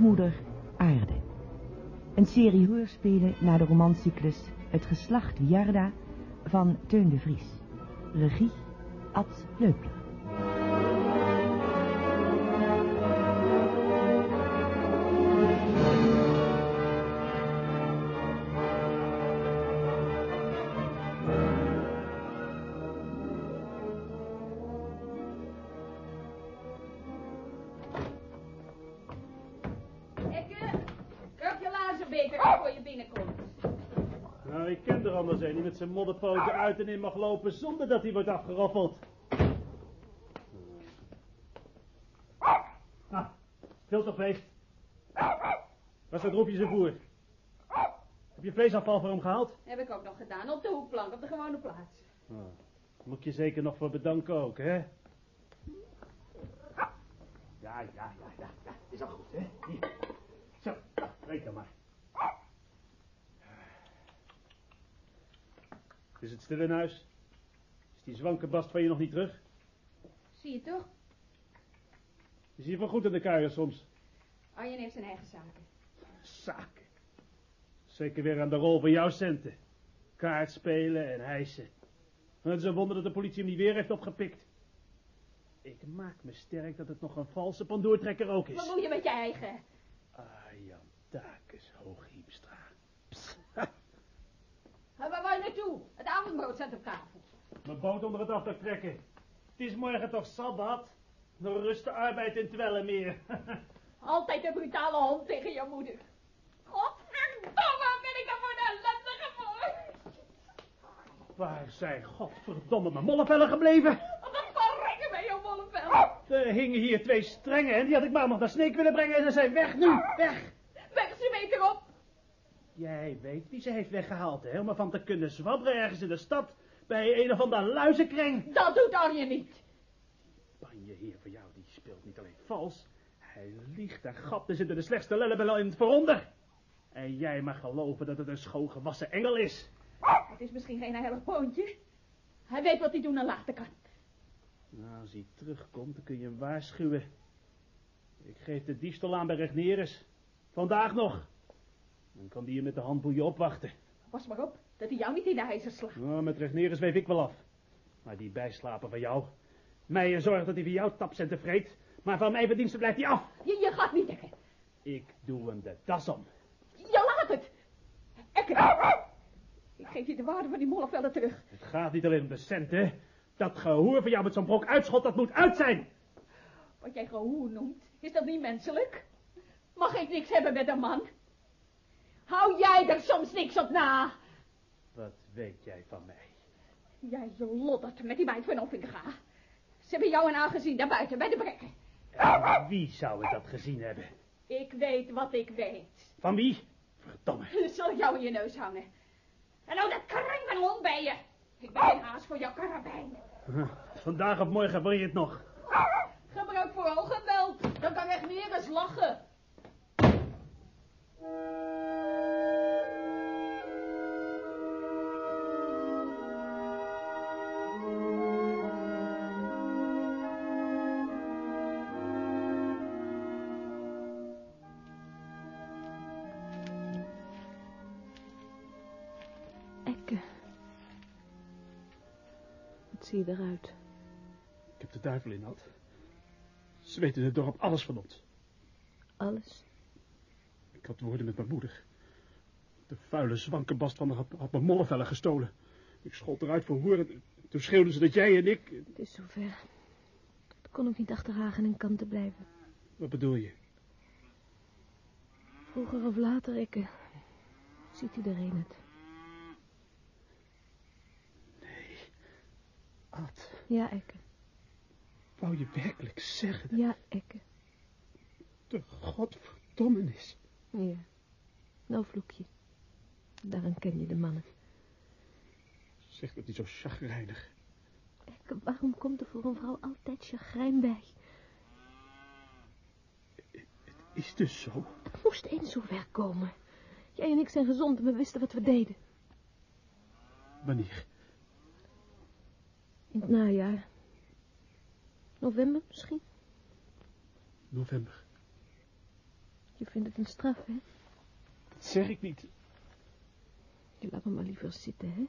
Grootmoeder Aarde. Een serie hoorspelen naar de romancyclus Het geslacht Wiarda van Teun de Vries. Regie Ad Leupler. Modderpoten uit en in mag lopen zonder dat hij wordt afgeroffeld. Ah, filtervlees. Was dat roepje zijn voer? Heb je vleesafval voor hem gehaald? Heb ik ook nog gedaan, op de hoekplank, op de gewone plaats. Ah, moet ik je zeker nog voor bedanken ook, hè? Ja, ja, ja, ja, ja. Is al goed, hè? Hier. Zo, weet dan maar. Is het stil in huis? Is die zwanke bast van je nog niet terug? Zie je toch? Is hij van goed in de kuier soms? Arjen heeft zijn eigen zaken. Zaken. Zeker weer aan de rol van jouw centen. Kaart spelen en hijsen. En het is een wonder dat de politie hem niet weer heeft opgepikt. Ik maak me sterk dat het nog een valse pandoortrekker ook Wat is. moet je met je eigen? Arjan Takes, Hooghiemstra. Waar wou je naartoe? Het avondbrood staat op tafel. Mijn boot onder het afdak trekken. Het is morgen toch sabbat? Nog rust de arbeid in Twelle meer. Altijd een brutale hond tegen je moeder. Godverdomme, ben ik dan voor een ellendige voor? Waar zijn godverdomme mijn mollevellen gebleven? Wat verrekken bij jouw mollenvel. Er hingen hier twee strengen en die had ik maar nog naar Sneek willen brengen en ze zijn weg nu. Weg. Weg ze. Jij weet wie ze heeft weggehaald, hè? Om van te kunnen zwabberen ergens in de stad bij een of ander luizenkreng. Dat doet Arjen niet. Banje heer van jou, die speelt niet alleen vals. Hij liegt en gapt en zit er de slechtste lellebel in het veronder. En jij mag geloven dat het een schoongewassen engel is. Het is misschien geen heilig poontje. Hij weet wat hij doen en laten kan. Nou, als hij terugkomt, dan kun je hem waarschuwen. Ik geef de diefstal aan bij Regneres. Vandaag nog. Dan kan die je met de handboeien opwachten. Pas maar op, dat hij jou niet in de ijzer slaat. Nou, met Regneres weef ik wel af. Maar die bijslapen van jou. Meijer zorgt dat hij van jou tapcenten vreet. Maar van mijn verdiensten blijft hij af. Je, je gaat niet dekken. Ik doe hem de das om. Je laat het. Ekke. Ik geef je de waarde van die mollenvellen terug. Het gaat niet alleen om de centen. Dat gehoor van jou met zo'n brok uitschot, dat moet uit zijn. Wat jij gehoer noemt, is dat niet menselijk? Mag ik niks hebben met een man? Hou jij er soms niks op na? Wat weet jij van mij? Jij loddert met die meid van Offinga. Ze hebben jou en aangezien daarbuiten bij de brekken. En wie zou ik dat gezien hebben? Ik weet wat ik weet. Van wie? Verdomme. Zal ik jou in je neus hangen. En nou dat kring van hond bij je. Ik ben geen haas voor jouw karabijn. Vandaag of morgen wil je het nog. Gebruik vooral geweld. Dan kan echt meer eens lachen. Zie je eruit? Ik heb de duivel in had. Ze weten het dorp alles van ons. Alles? Ik had woorden met mijn moeder. De vuile zwanke bast van had, had mijn mollevellen gestolen. Ik schold eruit voor horen. Toen schreeuwden ze dat jij en ik... Het is zover. Het kon ook niet achter Hagen en kanten blijven. Wat bedoel je? Vroeger of later, Ekke. Ziet iedereen het. Ad, Ja, Ekke. wou je werkelijk zeggen Ja, Ekke. de godverdommenis? Ja. Nou, vloekje. Daaraan ken je de mannen. Zeg dat niet zo chagrijnig. Ekke, waarom komt er voor een vrouw altijd chagrijn bij? Is dus zo? Het moest eens zover komen. Jij en ik zijn gezond en we wisten wat we deden. Wanneer? In het najaar. November misschien? November. Je vindt het een straf, hè? Dat zeg ik niet. Je laat me maar liever zitten, hè?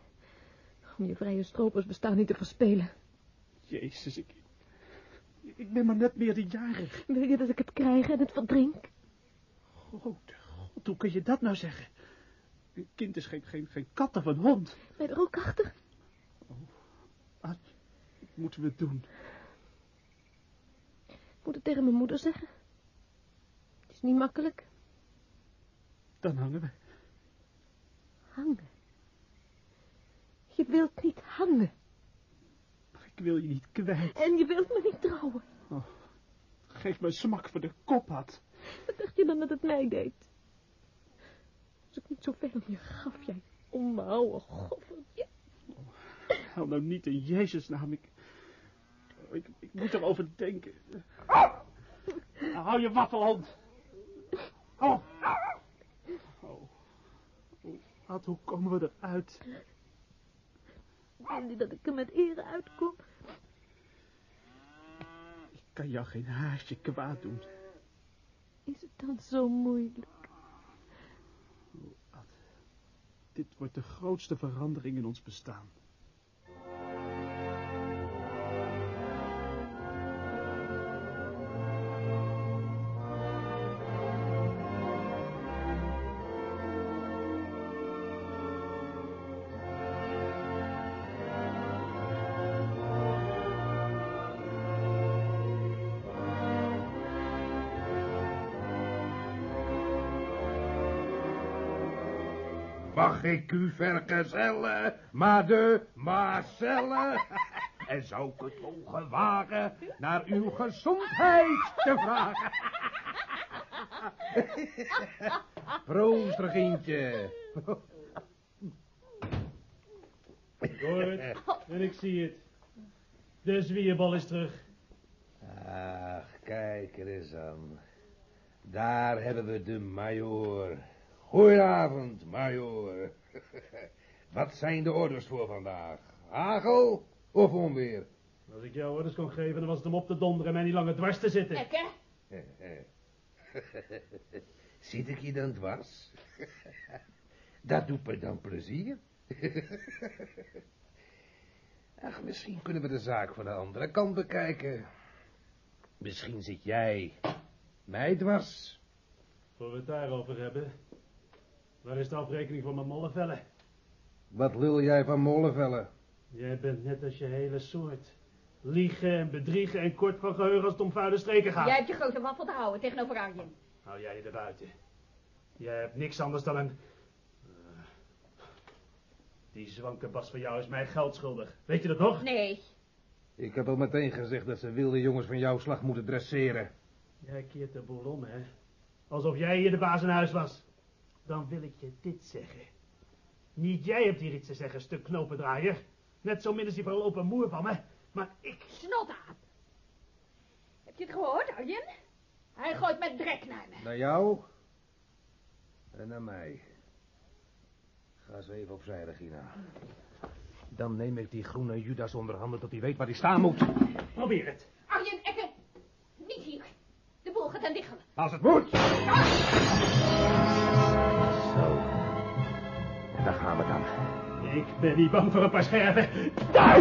Om je vrije stropers bestaan niet te verspelen. Jezus, ik... Ik ben maar net meerderjarig. Wil je dat ik het krijg en het verdrink? Grote god, hoe kun je dat nou zeggen? Een kind is geen, geen, geen kat of een hond. Ben je er ook achter? Wat moeten we doen? Ik moet het tegen mijn moeder zeggen. Is niet makkelijk. Dan hangen we. Hangen. Je wilt niet hangen. Maar ik wil je niet kwijt. En je wilt me niet trouwen. Geef me een smak voor de kop had. Wat dacht je dan dat het mij deed? Als ik niet zoveel om je gaf, jij onbehouwen goffertje. Hou nou niet in Jezus naam. Ik, ik, ik moet erover denken. Hou je waffelhond. Oh. Oh. Oh, Ad, hoe komen we eruit? Wil je dat ik er met ere uitkom? Ik kan jou geen haasje kwaad doen. Is het dan zo moeilijk? Ad, dit wordt de grootste verandering in ons bestaan. Mag ik u vergezellen, mademoiselle? En zou ik het mogen wagen naar uw gezondheid te vragen? Proost, Regintje. Goed, en ik zie het. De zwierbal is terug. Ach, kijk er eens aan. Daar hebben we de majoor. Goedenavond, majoor. Wat zijn de orders voor vandaag? Hagel of onweer? Als ik jou orders kon geven, dan was het om op te donderen en mij niet langer dwars te zitten. Lekker. Zit ik je dan dwars? Dat doet me dan plezier. Ach, misschien kunnen we de zaak van de andere kant bekijken. Misschien zit jij mij dwars. Voor we het daarover hebben. Waar is de afrekening van mijn mollevellen? Wat lul jij van molenvellen? Jij bent net als je hele soort. Liegen en bedriegen en kort van geheugen als het om vuile streken gaat. Jij hebt je grote waffel te houden tegenover Arjen. Hou jij je er buiten. Jij hebt niks anders dan een... Eh, die zwanke Bas van jou is mij geld schuldig. Weet je dat nog? Nee. Ik heb al meteen gezegd dat ze wilde jongens van jouw slag moeten dresseren. Jij keert de boel om, hè? Alsof jij hier de baas in huis was. Dan wil ik je dit zeggen. Niet jij hebt hier iets te zeggen, stuk knopendraaier. Net zo min als die verlopen moer van me. Maar ik... Snotaap. Heb je het gehoord, Arjen? Hij gooit met drek naar me. Naar jou en naar mij. Ga eens even opzij, Regina. Dan neem ik die groene Judas onder handen tot hij weet waar hij staan moet. Probeer het. Arjen, Ekke. Niet hier. De boel gaat aan diggelen. Als het moet. Zo. Daar gaan we dan. Ik ben niet bang voor een paar scherven. Daar!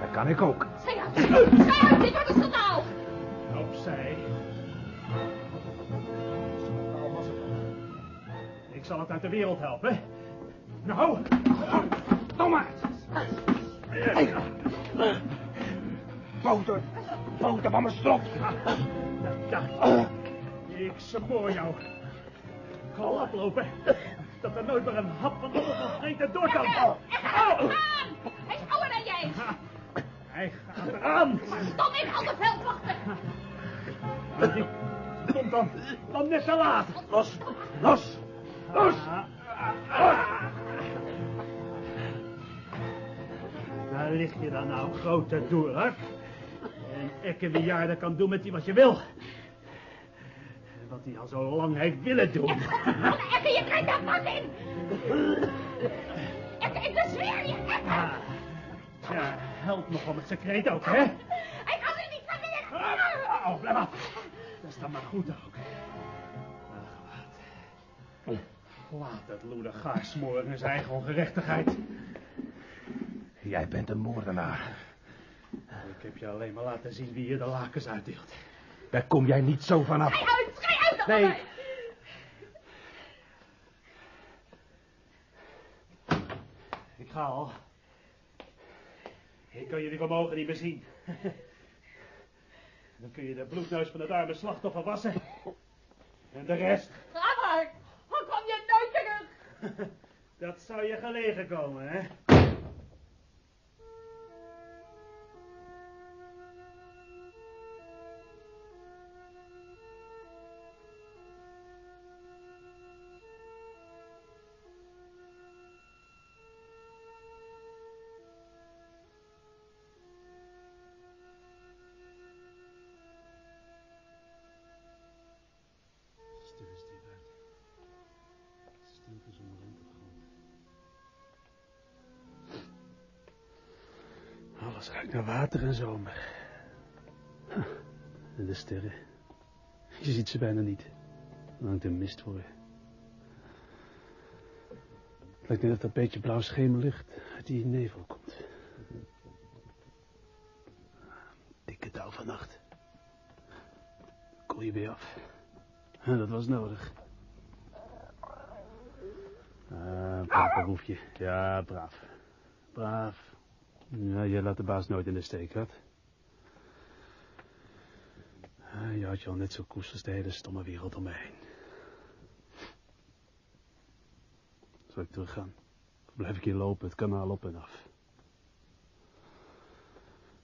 Dat kan ik ook. Schei uit. Schei uit. Dit wordt een schandaal. Opzij. Ik zal het uit de wereld helpen. Nou, Domme! Boter! Boter van mijn ik. Ik spoor jou. Ga oplopen. Dat er nooit meer een hap van ongevreten door kan. Ga aan. Hij is ouder dan jij. Ha, Hij gaat eraan. Stom in alle veldwachten. Komt dan, dan net te laat. Los! Los! Los! Daar lig je dan nou, grote doerak. En Ekke bejaarde kan doen met die wat je wil. Wat hij al zo lang heeft willen doen. Ekke, je krijgt daar vast in. Ekke, ik bezweer je, Ekke. Ah, Tja, helpt nog om het secreet ook, hè? Hij kan er niet van meer. Oh, blijf af. is dan maar goed ook. Ach, wat. Laat het loeder gaar smoren in zijn eigen ongerechtigheid. Jij bent een moordenaar. Ik heb je alleen maar laten zien wie je de lakens uitdeelt. Daar kom jij niet zo vanaf. Schij uit, schij uit! Nee. Ik ga al. Ik kan jullie vermogen niet meer zien. Dan kun je de bloedneus van het arme slachtoffer wassen. En de rest, Ga maar! Dan kom je nooit terug! dat zou je gelegen komen, hè? Water en zomer. En de sterren. Je ziet ze bijna niet. Er hangt een mist voor je. Het lijkt net dat beetje blauw schemerlicht uit die nevel komt. Dikke dauw vannacht. Koel je weer af. Ja, dat was nodig. Ah, braaf roefje. Ja, braaf. Braaf. Ja, jij laat de baas nooit in de steek, wat? Ah, je had je al net zo koest als de hele stomme wereld om me heen. Zal ik teruggaan? Of blijf ik hier lopen, het kanaal op en af?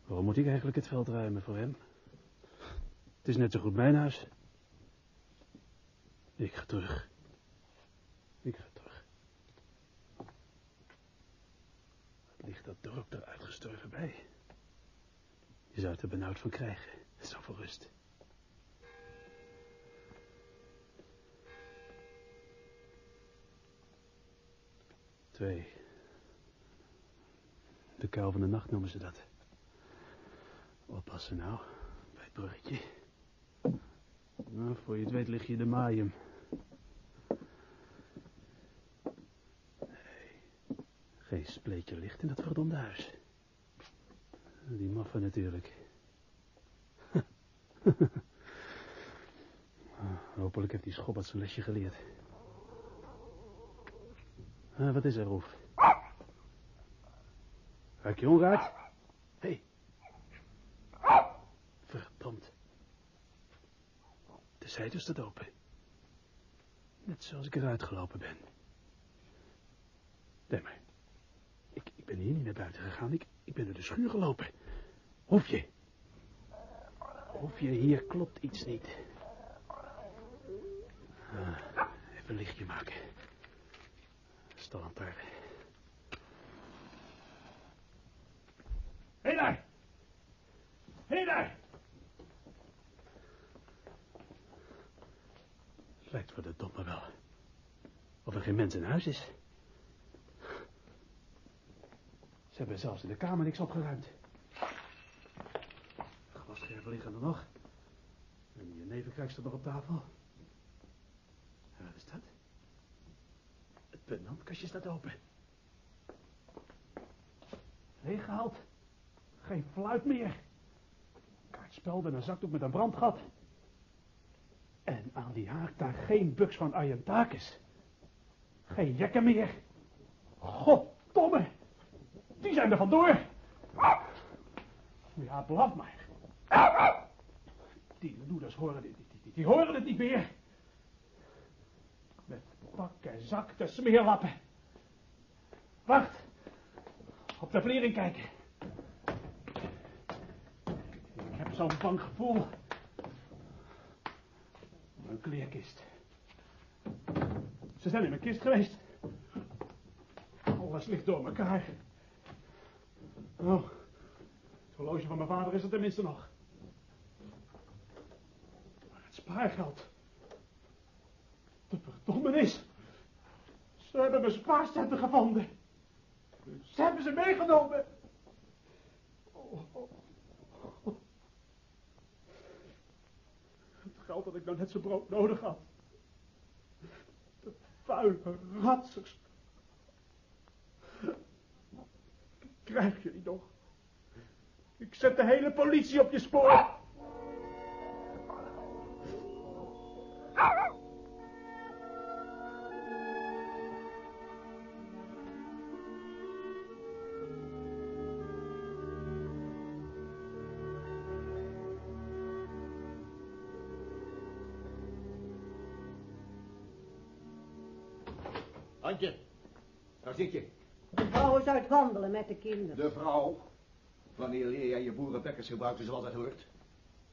Waarom moet ik eigenlijk het veld ruimen voor hem? Het is net zo goed mijn huis. Ik ga terug. Ik ga terug. Wat ligt dat dorp er uitgestorven bij? Je zou het er benauwd van krijgen. Zo voor rust. Twee. De kuil van de nacht noemen ze dat. Oppassen nou, bij het bruggetje. Nou, voor je het weet lig je de maaium. Geen spleetje licht in dat verdomde huis. Die maffen natuurlijk. Hopelijk heeft die schobbat zijn lesje geleerd. Ah, wat is er, Roef? Ruik je onraad? Hé. Hey. Verdomd. De zijde staat open. Net zoals ik eruit gelopen ben. Nee, maar. Ben hier niet naar buiten gegaan. Ik, ik ben door de schuur gelopen. Hoef je? Hoef je, hier klopt iets niet. Ah, even een lichtje maken. Stallantaarn. Hé daar! Hé daar! Het lijkt voor de domme wel. Of er geen mens in huis is. Ze hebben zelfs in de kamer niks opgeruimd. Glasscherven liggen er nog. En je nevenkruik staat nog op tafel. En wat is dat? Het penantkastje staat open. Leeggehaald. Geen fluit meer. Kaartspel en een zakdoek met een brandgat. En aan die haak daar geen buks van Ayantakis. Geen jekken meer. Goddomme. Zijn er vandoor. Ja, blaf maar. Die loeders horen, die, die, horen het niet meer. Met pak en zak de smeerlappen. Wacht. Op de vlering kijken. Ik heb zo'n bang gevoel. Een kleerkist. Ze zijn in mijn kist geweest. Alles ligt door elkaar. Oh, het horloge van mijn vader is er tenminste nog. Maar het spaargeld. De verdommenis. Ze hebben mijn spaarcenten gevonden. Ze hebben ze meegenomen. Het geld dat ik nou net zo brood nodig had. De vuile ratsers. Krijg je die nog? Ik zet de hele politie op je spoor. Antje, daar zit je. Is uit wandelen met de kinderen. De vrouw. Wanneer leer jij je boerenbekkers gebruiken zoals het hoort?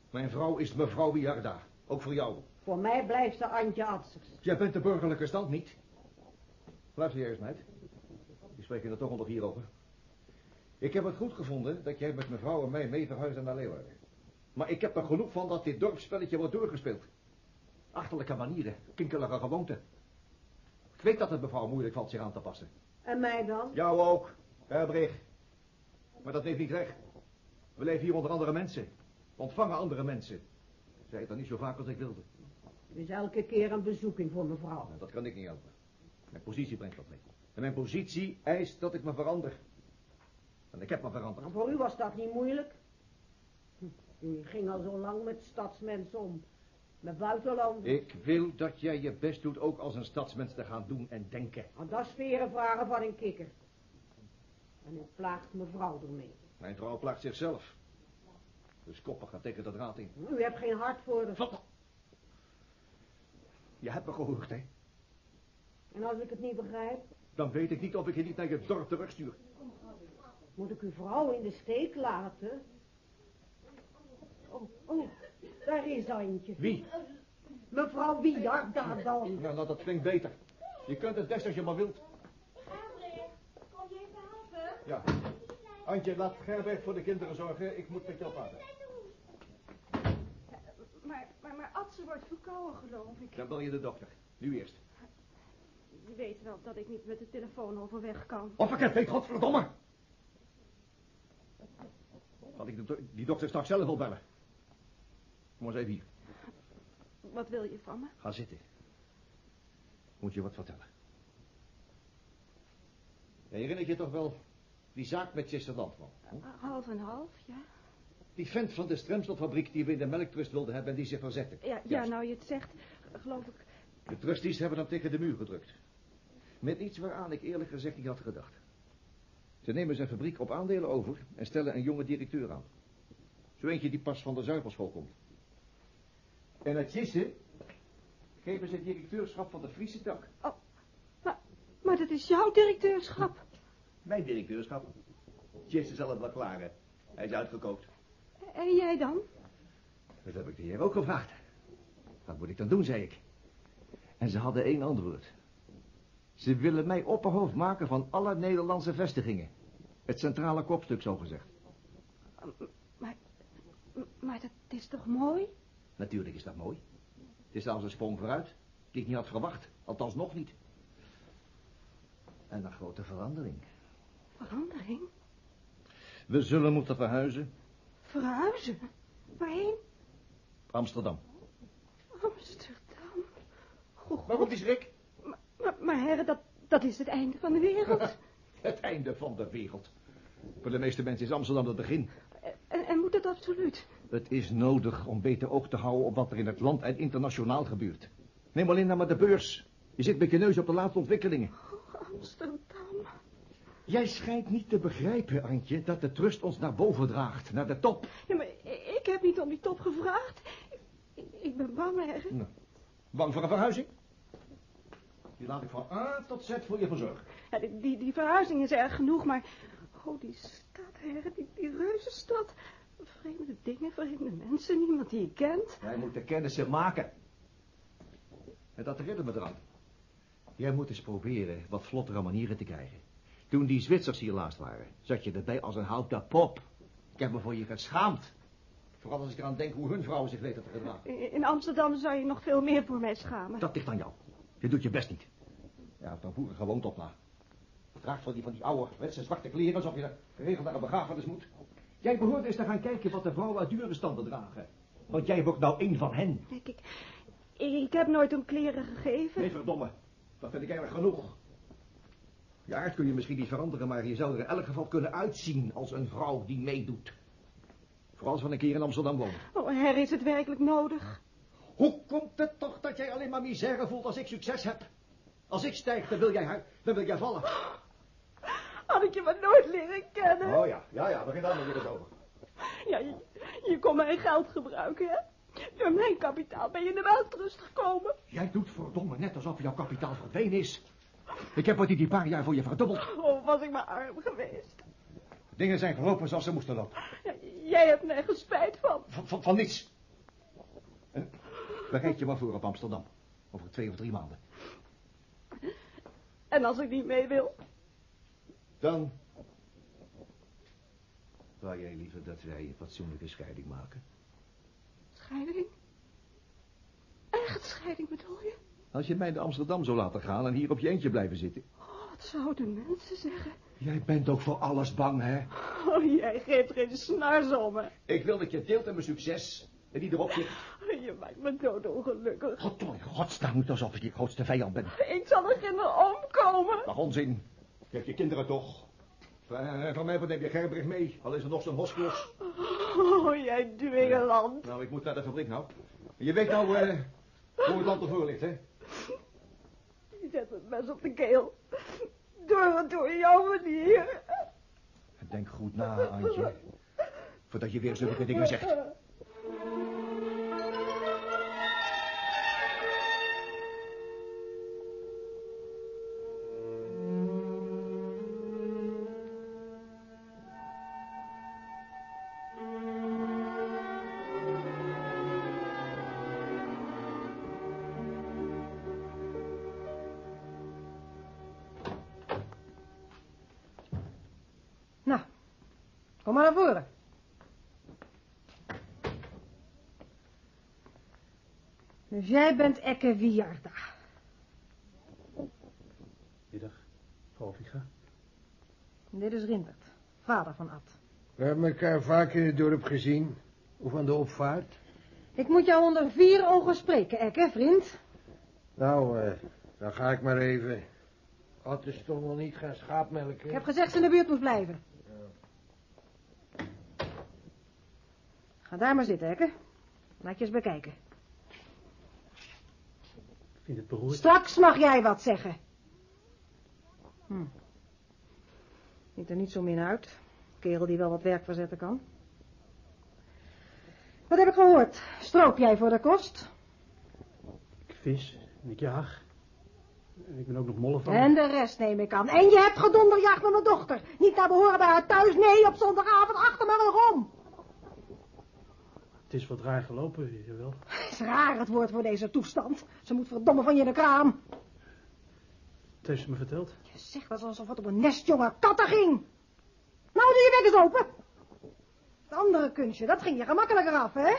Mijn vrouw is mevrouw Wiarda. Ook voor jou. Voor mij blijft ze Antje Adsers. Jij bent de burgerlijke stand niet. Luister jij eens, meid. Die spreken er toch nog hierover. Ik heb het goed gevonden dat jij met mevrouw en mij mee verhuisde naar Leeuwarden. Maar ik heb er genoeg van dat dit dorpsspelletje wordt doorgespeeld. Achterlijke manieren, kinkelige gewoonten. Ik weet dat het mevrouw moeilijk valt zich aan te passen. En mij dan? Jou ook, Herbrig. Maar dat neemt niet weg. We leven hier onder andere mensen. We ontvangen andere mensen. Ik zei het dan niet zo vaak als ik wilde. Dus elke keer een bezoeking voor mevrouw. Nou, dat kan ik niet helpen. Mijn positie brengt dat mee. En mijn positie eist dat ik me verander. En ik heb me veranderd. Maar voor u was dat niet moeilijk. U ging al zo lang met stadsmensen om. Met buitenlanders. Ik wil dat jij je best doet ook als een stadsmens te gaan doen en denken. Want dat is veren vragen van een kikker. En u plaagt mevrouw ermee. Mijn vrouw plaagt zichzelf. Dus koppig gaat tegen de draad in. U hebt geen hart voor de... Wat? Je hebt me gehoord, hè? En als ik het niet begrijp, Dan weet ik niet of ik je niet naar je dorp terugstuur. moet ik uw vrouw in de steek laten? Oh, oh, daar is Antje. Wie? Mevrouw Wiard, daar dan. Nou, nou, dat klinkt beter. Je kunt het best als je maar wilt. kom je even helpen? Ja. Antje, laat Gerberg voor de kinderen zorgen. Ik moet met jou praten. Maar, maar, maar Adse wordt verkouden, geloof ik. Dan bel je de dokter. Nu eerst. Je weet wel dat ik niet met de telefoon overweg kan. Of ik het weet, godverdomme! Dat ik de die dokter straks zelf wil bellen. Kom eens even hier. Wat wil je van me? Ga zitten. Moet je wat vertellen. Je herinnert je toch wel die zaak met Chester Landman? hm? Half en half, ja. Die vent van de Stremselfabriek die we in de melktrust wilden hebben en die zich verzette. Ja, ja nou je het zegt, geloof ik. De trustees hebben hem tegen de muur gedrukt. Met iets waaraan ik eerlijk gezegd niet had gedacht. Ze nemen zijn fabriek op aandelen over en stellen een jonge directeur aan. Zo eentje die pas van de zuivelschool komt. En het Jisse geven ze het directeurschap van de Friese tak. Maar, maar dat is jouw directeurschap. Mijn directeurschap. Jisse zal het wel klaren. Hij is uitgekookt. En jij dan? Dat heb ik de heer ook gevraagd. Wat moet ik dan doen, zei ik. En ze hadden één antwoord. Ze willen mij opperhoofd maken van alle Nederlandse vestigingen. Het centrale kopstuk, zo gezegd. Maar, maar dat is toch mooi? Natuurlijk is dat mooi. Het is zelfs een sprong vooruit. Die ik niet had verwacht. Althans nog niet. En een grote verandering. Verandering? We zullen moeten verhuizen. Verhuizen? Waarheen? Amsterdam. Amsterdam. Goh, Waarom die schrik? Maar, maar, maar herre, dat, dat is het einde van de wereld. Het einde van de wereld. Voor de meeste mensen is Amsterdam het begin. en, en moet het absoluut? Het is nodig om beter oog te houden op wat er in het land en internationaal gebeurt. Neem alleen nou maar de beurs. Je zit met je neus op de laatste ontwikkelingen. Oh, Amsterdam. Jij schijnt niet te begrijpen, Antje, dat de trust ons naar boven draagt, naar de top. Ja, maar ik heb niet om die top gevraagd. Ik, ik ben bang, herre. Nou, bang voor een verhuizing? Die laat ik van A tot Z voor je verzorgen. Ja, die, die, die verhuizing is erg genoeg, maar... Oh, die stad, herre, die, die reuzenstad. Vreemde dingen, vreemde mensen, niemand die je kent. Wij moeten kennissen maken. En dat herinnert me eraan. Jij moet eens proberen wat vlottere manieren te krijgen. Toen die Zwitsers hier laatst waren, zat je erbij als een houten pop. Ik heb me voor je geschaamd. Vooral als ik eraan denk hoe hun vrouwen zich weten te gedragen. In Amsterdam zou je nog veel meer voor mij schamen. Dat ligt aan jou. Je doet je best niet. Ja, hebt dan vroeger gewoond op na. Draagt van die, van die oude wetse zwarte kleren alsof je geregeld naar een begrafenis moet. Jij behoort eens te gaan kijken wat de vrouwen uit dure standen dragen. Want jij wordt nou één van hen. Ik, ik, ik heb nooit om kleren gegeven. Nee, verdomme. Dat vind ik erg genoeg. Je aard kun je misschien niet veranderen, maar je zou er in elk geval kunnen uitzien als een vrouw die meedoet. Vooral als we een keer in Amsterdam wonen. Oh, Her, is het werkelijk nodig? Hoe komt het toch dat jij alleen maar misère voelt als ik succes heb? Als ik stijg, dan wil jij, dan wil jij vallen. Had ik je maar nooit leren kennen. Oh ja, ja, ja, begin dan weer eens over. Ja, je, je kon mijn geld gebruiken, hè? Door mijn kapitaal ben je in de welterust gekomen. Jij doet verdomme net alsof jouw kapitaal verdwenen is. Ik heb wat die die paar jaar voor je verdubbeld. Oh, was ik maar arm geweest. Dingen zijn gelopen zoals ze moesten lopen. Ja, jij hebt nergens spijt van. Van, van, van niets. Bereid je maar voor op Amsterdam. Over twee of drie maanden. En als ik niet mee wil? Dan wou jij liever dat wij een fatsoenlijke scheiding maken. Scheiding? Echt scheiding bedoel je? Als je mij naar Amsterdam zou laten gaan en hier op je eentje blijven zitten. Oh, wat zouden mensen zeggen? Jij bent ook voor alles bang, hè? Oh, jij geeft geen snars om me. Ik wil dat je deelt aan mijn succes en die erop zit. Je maakt me doodongelukkig. God, in godsnaam moet alsof ik je grootste vijand ben. Ik zal er geen omkomen. Ach, onzin. Je hebt je kinderen toch. Van, van mij neem je Gerbrecht mee, al is er nog zo'n hosklos. Oh, jij dwingeland. Nou, ik moet naar de fabriek nou. Je weet nou uh, hoe het land ervoor ligt, hè? Je zet het mes op de keel. Door, door jouw manier. Denk goed na, Antje. Voordat je weer zulke dingen zegt. Jij bent Ekke Wiarda. Middag, vrouw Viga. Dit is Rindert, vader van Ad. We hebben elkaar vaker in het dorp gezien. Of aan de opvaart. Ik moet jou onder vier ogen spreken, Ekke, vriend. Nou, eh, dan ga ik maar even. Ad is toch nog niet gaan schaapmelken? Ik heb gezegd ze in de buurt moet blijven. Ga daar maar zitten, Ekke. Laat je eens bekijken. Ik vind het beroerd. Straks mag jij wat zeggen. Hm. Ziet er niet zo min uit. Kerel die wel wat werk verzetten kan. Wat heb ik gehoord? Stroop jij voor de kost? Ik vis en ik jaag. En ik ben ook nog molle van. En de rest neem ik aan. En je hebt gedonderjaagd met mijn dochter. Niet naar behoren bij haar thuis. Nee, op zondagavond achter me waarom? Het is wat raar gelopen, jawel. Het is raar het woord voor deze toestand. Ze moet verdomme van je in de kraam. Het heeft ze me verteld. Je zegt dat alsof het op een nest jonge katten ging. Nou, doe je bek eens open. Het andere kunstje, dat ging je gemakkelijker af, hè?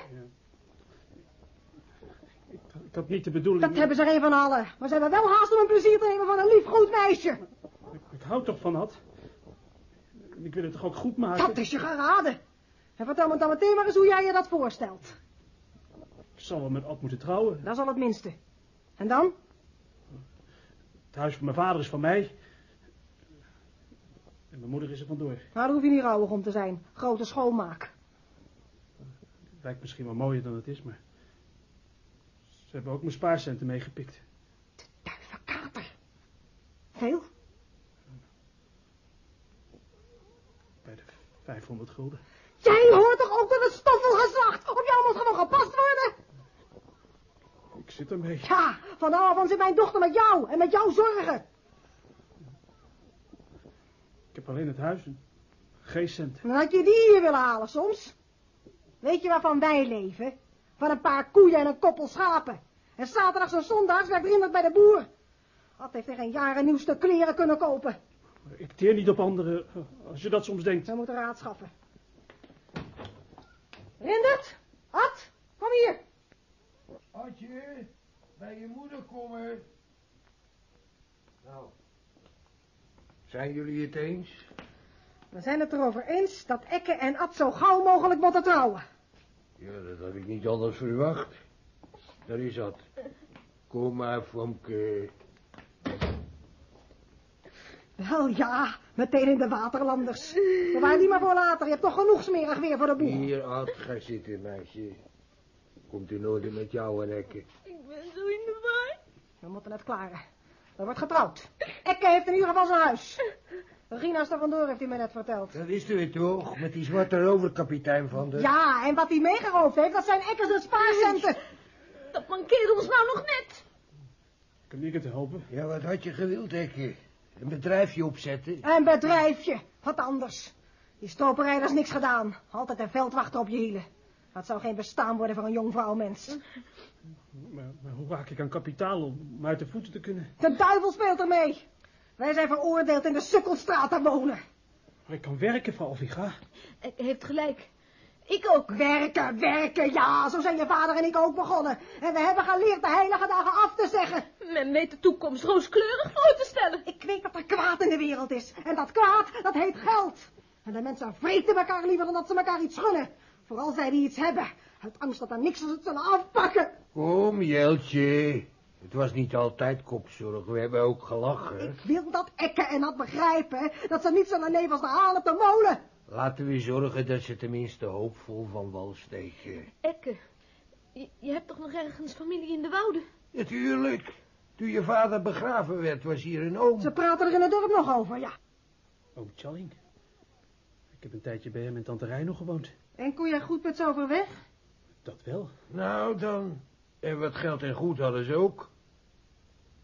Ik, ik had niet de bedoeling... Dat hebben ze er een van allen. Maar ze hebben wel haast om een plezier te nemen van een lief goed meisje. Ik, ik hou toch van had. Ik wil het toch ook goed maken. Dat is je geraden. En vertel me dan meteen maar eens hoe jij je dat voorstelt. Ik zal wel met Ad moeten trouwen. Dat is al het minste. En dan? Het huis van mijn vader is van mij. En mijn moeder is er vandoor. Nou, daar hoef je niet rouwig om te zijn. Grote schoonmaak. Lijkt misschien wel mooier dan het is, maar... Ze hebben ook mijn spaarcenten meegepikt. De duivenkater. Veel? Bij de 500 gulden. Jij hoort toch ook tot het stoffelgeslacht? Op jou moet gewoon gepast worden? Ik zit ermee. Ja, vanavond zit mijn dochter met jou en met jouw zorgen. Ik heb alleen het huis en geen cent. Dan had je die hier willen halen soms. Weet je waarvan wij leven? Van een paar koeien en een koppel schapen. En zaterdags en zondags werkt Rindert bij de boer. Ad heeft er geen jaren nieuw stuk kleren kunnen kopen. Ik teer niet op anderen, als je dat soms denkt. We moeten raad schaffen. Rindert, Ad, kom hier. Adje, bij je moeder komen. Nou, zijn jullie het eens? We zijn het erover eens dat Ekke en Ad zo gauw mogelijk moeten trouwen. Ja, dat had ik niet anders verwacht. Daar is dat. Kom maar, Fomke. Wel ja, meteen in de waterlanders. Bewaar die maar voor later. Je hebt toch genoeg smerig weer voor de boeg. Hier, Ad, ga zitten, meisje. Komt in orde met jou en Ekke. Ik ben zo in de war. We moeten het klaren. Er wordt getrouwd. Ekke heeft in ieder geval zijn huis. Regina is er vandoor, heeft hij me net verteld. Dat wisten we toch, met die zwarte roverkapitein van de... Ja, en wat hij meegeroofd heeft, dat zijn Ekkers en spaarcenten. Dat mankeert ons nou nog net. Kan ik het helpen? Ja, wat had je gewild, Ekke? Een bedrijfje opzetten? Een bedrijfje, wat anders. Die strooperijders niks gedaan. Altijd een veldwachter op je hielen. Dat zou geen bestaan worden voor een jong vrouwmens. Maar, maar hoe raak ik aan kapitaal om uit de voeten te kunnen? De duivel speelt ermee. Wij zijn veroordeeld in de Sukkelstraat te wonen. Maar ik kan werken, vrouw Viga. Heeft gelijk. Ik ook. Werken, werken, ja, zo zijn je vader en ik ook begonnen. En we hebben geleerd de heilige dagen af te zeggen. Men weet de toekomst rooskleurig voor te stellen. Ik weet dat er kwaad in de wereld is. En dat kwaad, dat heet geld. En de mensen vreten elkaar liever dan dat ze elkaar iets gunnen. Vooral zij die iets hebben. Uit angst dat er niks van het zullen afpakken. Kom, Jeltje. Het was niet altijd kopzorg, we hebben ook gelachen. Ik wil dat Ekke en dat begrijpen. Dat ze niet zullen leven als de haan op de molen. Laten we zorgen dat ze tenminste hoopvol van wal steken. Ekke, je, je hebt toch nog ergens familie in de wouden? Natuurlijk. Toen je vader begraven werd, was hier een oom. Ze praten er in het dorp nog over, ja. Oom Challing. Ik heb een tijdje bij hem en tante Rijn nog gewoond. En kon jij goed met z'n overweg? Dat wel. Nou dan. En wat geld en goed hadden ze ook.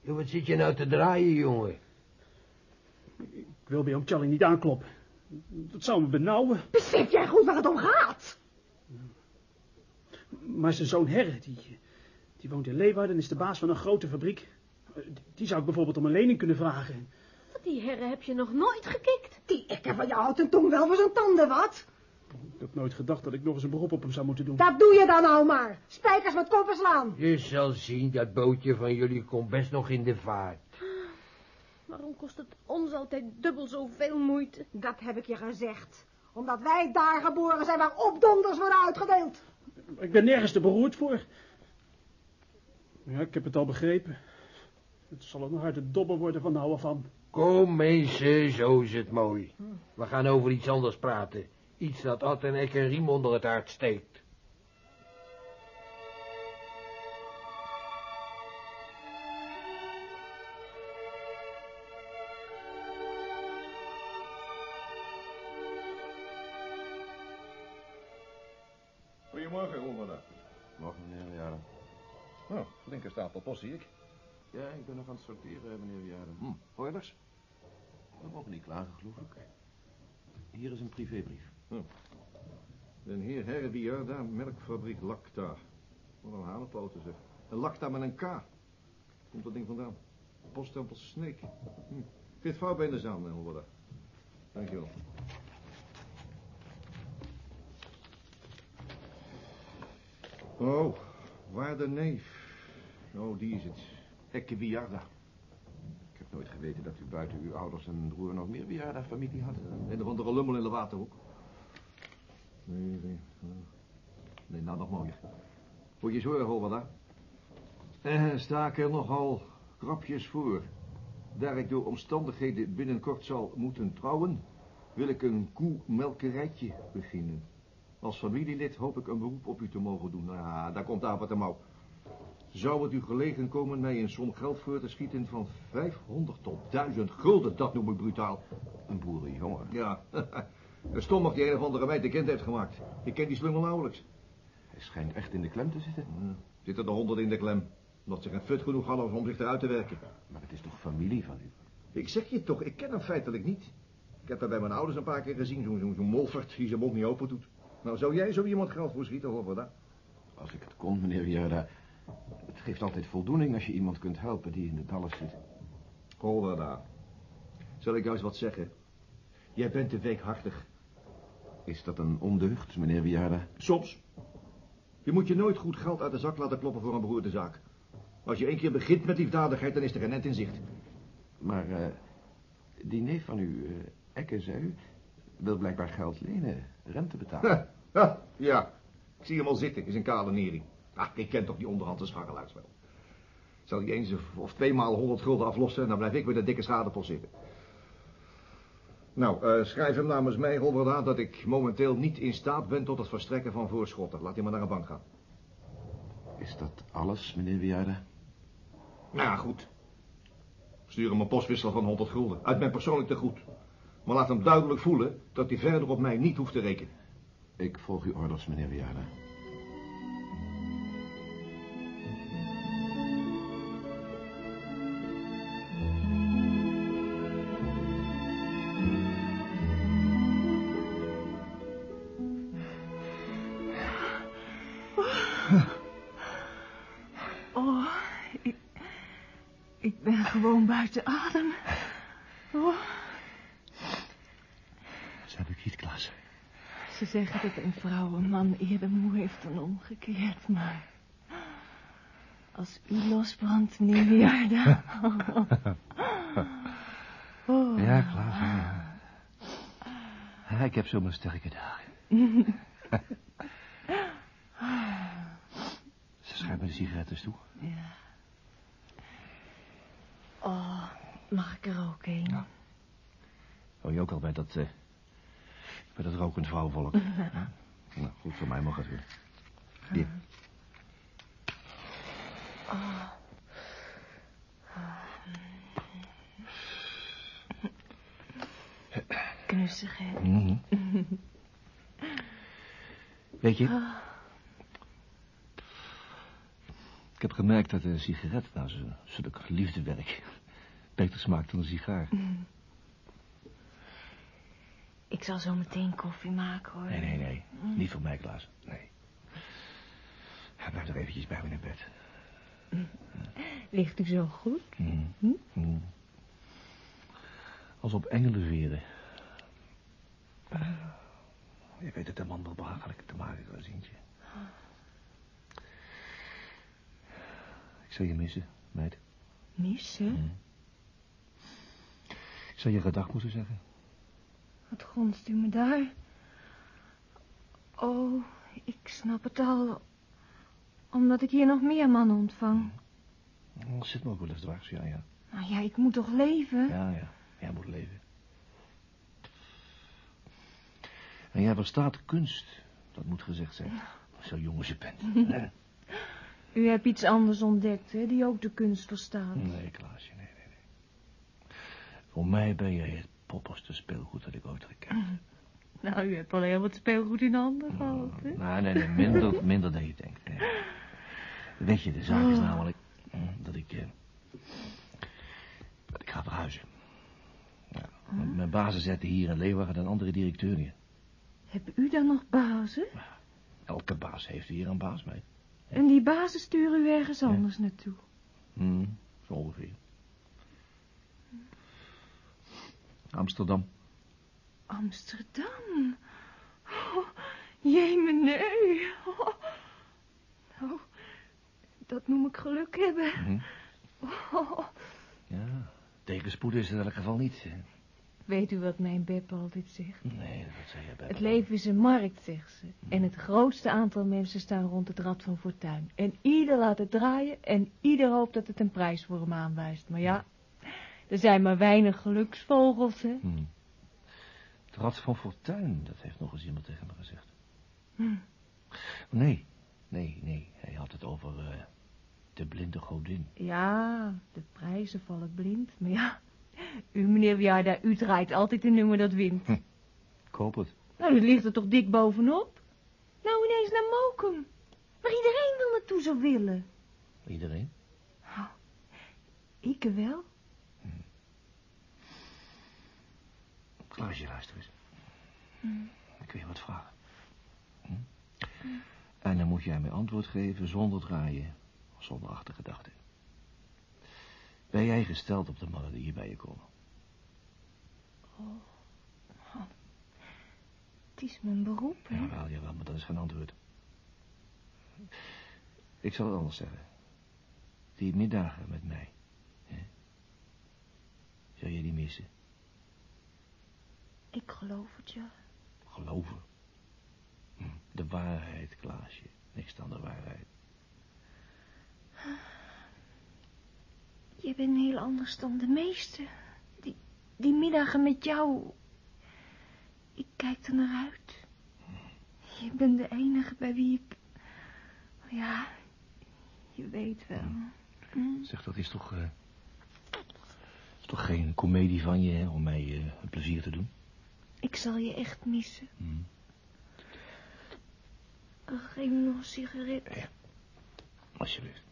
Ja, wat zit je nou te draaien, jongen? Ik wil bij oom Challing niet aankloppen. Dat zou me benauwen. Besef jij goed waar het om gaat? Maar zijn zoon Herre, die, die woont in Leeuwarden en is de baas van een grote fabriek. Die zou ik bijvoorbeeld om een lening kunnen vragen. Die herren heb je nog nooit gekikt. Die Ekke van jou houdt een tong wel voor zijn tanden, wat? Ik had nooit gedacht dat ik nog eens een beroep op hem zou moeten doen. Dat doe je dan nou maar. Spijkers met koppen slaan. Je zal zien, dat bootje van jullie komt best nog in de vaart. Waarom kost het ons altijd dubbel zoveel moeite? Dat heb ik je gezegd. Omdat wij daar geboren zijn waar opdonders worden uitgedeeld. Ik ben nergens te beroerd voor. Ja, ik heb het al begrepen. Het zal een harde dobber worden van nou af aan. Kom mensen, zo is het mooi. We gaan over iets anders praten. Iets dat Ad en ik een riem onder het hart steekt. Goedemorgen, Rolmada. Morgen, meneer Vianen. Nou, flinke stapel post zie ik. Ja, ik ben nog aan het sorteren, meneer Vianen. Hm, orders? We mogen niet klagen, geloof ik. Hier is een privébrief. Den heer Herbiarda, melkfabriek Lacta. Wat een hanenpoten zeg. Een Lacta met een K. Komt dat ding vandaan? Poststempel Sneek. Hm. Bij de zaal, Rolmada. Dankjewel. Oh, waarde neef. Oh, die is het. Ekke Biarda. Ik heb nooit geweten dat u buiten uw ouders en broer nog meer Vianen-familie had. Een of andere lummel in de waterhoek. Nee, nee. Nee, nou nog mooier. Moet je zorgen, Holwada. Er staken nogal grapjes voor. Daar ik door omstandigheden binnenkort zal moeten trouwen, wil ik een koemelkerijtje beginnen. Als familielid hoop ik een beroep op u te mogen doen. Ah, daar komt Avat de mouw. Zou het u gelegen komen mij een som geld voor te schieten van 500 tot 1000 gulden? Dat noem ik brutaal. Een boerenjongen. Ja, een stommig die een of andere meid de kind heeft gemaakt. Ik ken die slungel nauwelijks. Hij schijnt echt in de klem te zitten. Hm, Zitten de honden in de klem. Omdat ze geen fut genoeg hadden om zich eruit te werken. Maar het is toch familie van u? Ik zeg je toch, ik ken hem feitelijk niet. Ik heb dat bij mijn ouders een paar keer gezien. Zo'n zo, zo molvert die zijn mond niet open doet. Nou, zou jij zo iemand geld voor schieten, hoor, dat? Als ik het kon, meneer Vianen. Het geeft altijd voldoening als je iemand kunt helpen die in de dalles zit. Daar. Zal ik jou eens wat zeggen? Jij bent te weekhartig. Is dat een ondeugd, meneer Vianen? Soms. Je moet je nooit goed geld uit de zak laten kloppen voor een beroerde zaak. Als je één keer begint met liefdadigheid, dan is er een net in zicht. Maar eh, die neef van u, eh Ekke, zei u, wil blijkbaar geld lenen, rente betalen. Ha, ha, ja. Ik zie hem al zitten in zijn kale nering. Ah, ik ken toch die onderhandse scharrelaars wel. Zal hij eens of twee maal honderd gulden aflossen... en dan blijf ik bij de dikke schadepost zitten. Nou, eh, schrijf hem namens mij, Robert, dat ik momenteel niet in staat ben tot het verstrekken van voorschotten. Laat hij maar naar een bank gaan. Is dat alles, meneer Wiarda? Nou ja, goed. Stuur hem een postwissel van 100 gulden. Uit mijn persoonlijk tegoed. Maar laat hem duidelijk voelen dat hij verder op mij niet hoeft te rekenen. Ik volg uw orders, meneer Wiarda. Dan omgekeerd, maar... Als u losbrandt, meneer Wiarda... Oh. Ja, Klaas, ja, ik heb zo mijn sterke dagen. Ze schijnt me de sigaretten toe. Ja. Oh, mag ik er ook een? Ja. Hou je ook al bij dat, eh, bij dat rokend vrouwenvolk? Ja? Nou, goed, voor mij mag het weer. Hier. Knussig, hè? Mhm. Weet je, ik heb gemerkt dat een sigaret, nou, zo- zulk liefdewerk, beter smaakt dan een sigaar. Ik zal zo meteen koffie maken, hoor. Nee, nee, nee. Niet voor mij, Klaas. Nee. Blijf er eventjes bij me in bed. Ligt u zo goed? Mhm. Mhm. Als op engelenveren. Je weet het, de man wel behagelijk te maken, Klaasientje. Ik zal je missen, meid. Missen? Ik zal je gedag moeten zeggen. Wat gonst u me daar? Oh, ik snap het al. Omdat ik hier nog meer mannen ontvang. Dat zit me ook wel eens dwars, ja, ja. Nou ja, ik moet toch leven? Ja, ja. Jij moet leven. En jij verstaat kunst. Dat moet gezegd zijn. Zo jong als je bent. U hebt iets anders ontdekt, hè, die ook de kunst verstaat. Nee, Klaasje, nee, nee, nee. Voor mij ben jij het popperste speelgoed dat ik ooit gekend heb. Nou, u hebt al heel wat speelgoed in handen gehad, hè? Nee, nee, nee, minder, minder dan je denkt. Nee. Weet je, de zaak is namelijk mm, dat ik... eh, dat ik ga verhuizen. Ja, mijn- Mijn bazen zetten hier in Leeuwarden een andere directeur neer. Heb u dan nog bazen? Elke baas heeft hier een baas mee. En die bazen sturen u ergens anders naartoe? Hm, zo ongeveer. Amsterdam. Amsterdam. Oh, jemene. Oh. Nou, dat noem ik geluk hebben. Hm. Oh. Ja, tegenspoed is in elk geval niet. hè. Weet u wat mijn Beb altijd zegt? Nee, dat zei je bij Het leven is een markt, zegt ze. En het grootste aantal mensen staan rond het rad van fortuin. En ieder laat het draaien en ieder hoopt dat het een prijs voor hem aanwijst. Maar ja, er zijn maar weinig geluksvogels, hè. Hm. Het rad van fortuin, dat heeft nog eens iemand tegen me gezegd. Hm. Nee, nee, nee. Hij had het over eh, de blinde godin. Ja, de prijzen vallen blind. Maar ja, u meneer Wiarda, u draait altijd een nummer dat wint. Ik hoop het. Nou, dat ligt er toch dik bovenop? Nou, ineens naar Mokum. Waar iedereen wel naartoe zou willen. Iedereen? Ik wel. Klaasje, luister eens. Ik wil je wat vragen. Hm? En dan moet jij mij antwoord geven zonder draaien, zonder achtergedachten. Ben jij gesteld op de mannen die hier bij je komen? Het is mijn beroep, hè. Jawel, jawel, maar dat is geen antwoord. Ik zal het anders zeggen. Die middagen met mij. Hè? Zou je die missen? Ik geloof het, ja. Geloven? Hm. De waarheid, Klaasje. Niks dan de waarheid. Je bent heel anders dan de meesten. Die, die middagen met jou. Ik kijk er naar uit. Je bent de enige bij wie ik... Ja, je weet wel. Hm? Zeg, dat is toch... eh, is toch geen komedie van je, hè, om mij een plezier te doen? Ik zal je echt missen. Hm. Geef me nog een sigaret. Ja. Alsjeblieft.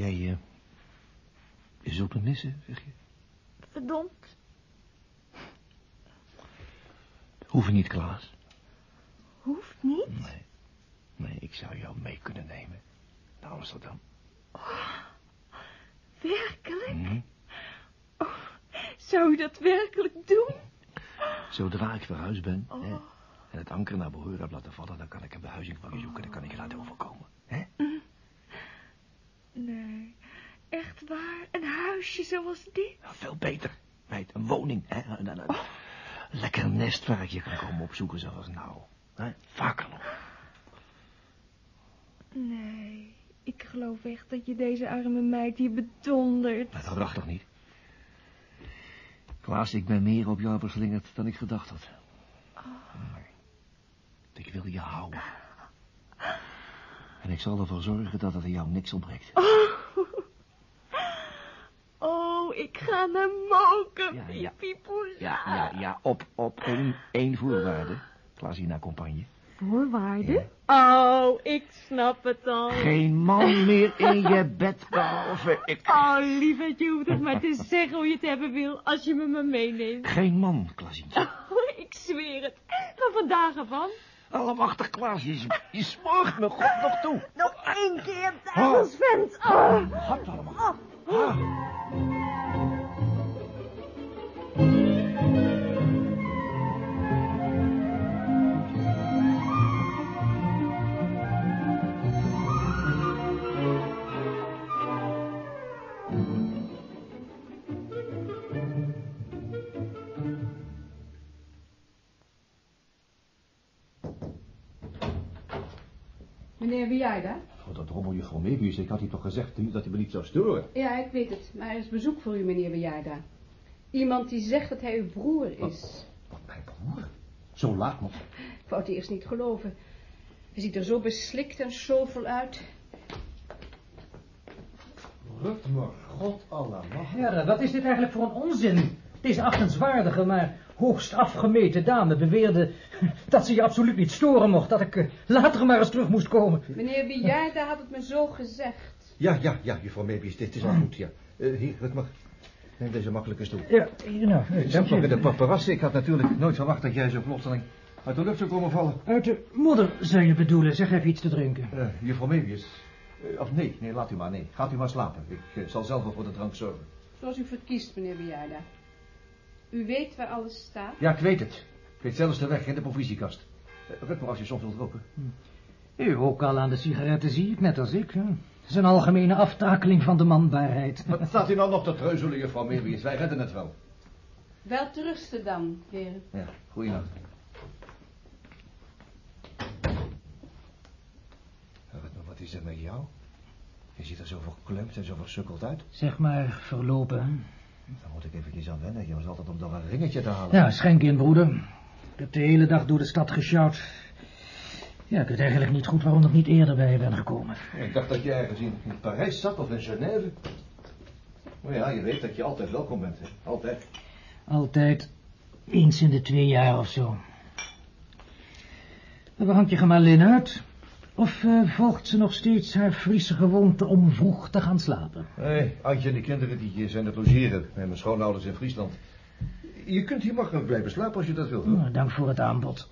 Jij, eh, je zult me missen, zeg je? Verdomd. Hoef je niet, Klaas. Hoeft niet. Nee. Nee, ik zou jou mee kunnen nemen. Naar Amsterdam. Werkelijk? Hm? Zou je dat werkelijk doen? Zodra ik verhuisd ben Oh. hè, en het anker naar behoor heb laten vallen, dan kan ik een behuizing van je zoeken. Dan kan ik je laten overkomen. Hè? Nee, echt waar? Een huisje zoals dit? Nou, veel beter. Meid, een woning. Hè? Een, een- een lekker nest waar ik je kan komen opzoeken zoals nou. Hè? Vaker nog. Nee, ik geloof echt dat je deze arme meid hier bedondert. Nou, dat dacht toch niet? Klaas, ik ben meer op jou verslingerd dan ik gedacht had. Nee. Ik wil je houden. En ik zal ervoor zorgen dat er jou niks ontbreekt. Oh, ik ga naar Moken, Ja, ja. Ja, ja, ja, op, op één, één voorwaarde. Klaas naar campagne. Voorwaarden? Oh, ik snap het al. Geen man meer in je bed behalve ik. Oh, lieverd, je hoeft het maar te zeggen hoe je het hebben wil, als je me maar meeneemt. Geen man, Klaasientje. Oh, ik zweer het. Van vandaag af aan. Allemachtig Klaas, je, je me God nog toe. Nog één keer. Oh. Wat allemaal? Jij daar? Oh, dat juffrouw Mebius, ik had u toch gezegd u, dat hij me niet zou storen. Ja, ik weet het, maar er is bezoek voor u, meneer Bejaarda. Iemand die zegt dat hij uw broer is. Wat, mijn broer? Zo laat nog. Ik wou het eerst niet geloven. Hij ziet er zo beslikt en zoveel uit. Ruk me, god. Heren, wat is dit eigenlijk voor een onzin? Deze achtenswaardige, maar hoogst afgemeten dame beweerde dat ze je absoluut niet storen mocht, dat ik eh, later maar eens terug moest komen. Meneer Bejaarda had het me zo gezegd. Ja, ja, ja, juffrouw Mebius, dit is al goed, ja. Eh, hier, Rutmer, neem deze makkelijke stoel. Ja, hier nou, zat nog in de paparazzi. Ik had natuurlijk nooit verwacht dat jij zo plotseling uit de lucht zou komen vallen. Uit de modder, zou je bedoelen. Zeg even iets te drinken. Eh, juffrouw Mebius. of nee, nee, laat u maar, nee. Gaat u maar slapen. Ik zal zelf wel voor de drank zorgen. Zoals u verkiest, meneer Bejaarda. U weet waar alles staat? Ja, ik weet het. Ik weet zelfs de weg in de provisiekast. Uh, Rutmer, als je soms wilt roken. U ook al aan de sigaretten, zie ik, net als ik. hè. Het is een algemene aftakeling van de manbaarheid. Wat staat u nou nog te treuzelen, juffrouw Mebius? Wij redden het wel. Wel te rusten dan, heren. Ja, goeienacht. Wat is er met jou? Je ziet er zo verklemd en zo versukkeld uit. Zeg maar, verlopen. Daar moet ik eventjes aan wennen. Je was altijd om nog een ringetje te halen. Ja, schenk in, broeder. Ik heb de hele dag door de stad gesjouwd. Ja, ik weet eigenlijk niet goed waarom ik niet eerder bij je ben gekomen. Ik dacht dat je ergens in, in Parijs zat of in Genève. Maar ja, je weet dat je altijd welkom bent, hè? Altijd. Altijd eens in de twee jaar of zo. Waar hangt je gemalin uit? Of eh, volgt ze nog steeds haar Friese gewoonte om vroeg te gaan slapen? Nee, Antje en de kinderen die zijn het logeren bij mijn schoonouders in Friesland. Je kunt hier makkelijk blijven slapen als je dat wilt. Nou, dank voor het aanbod.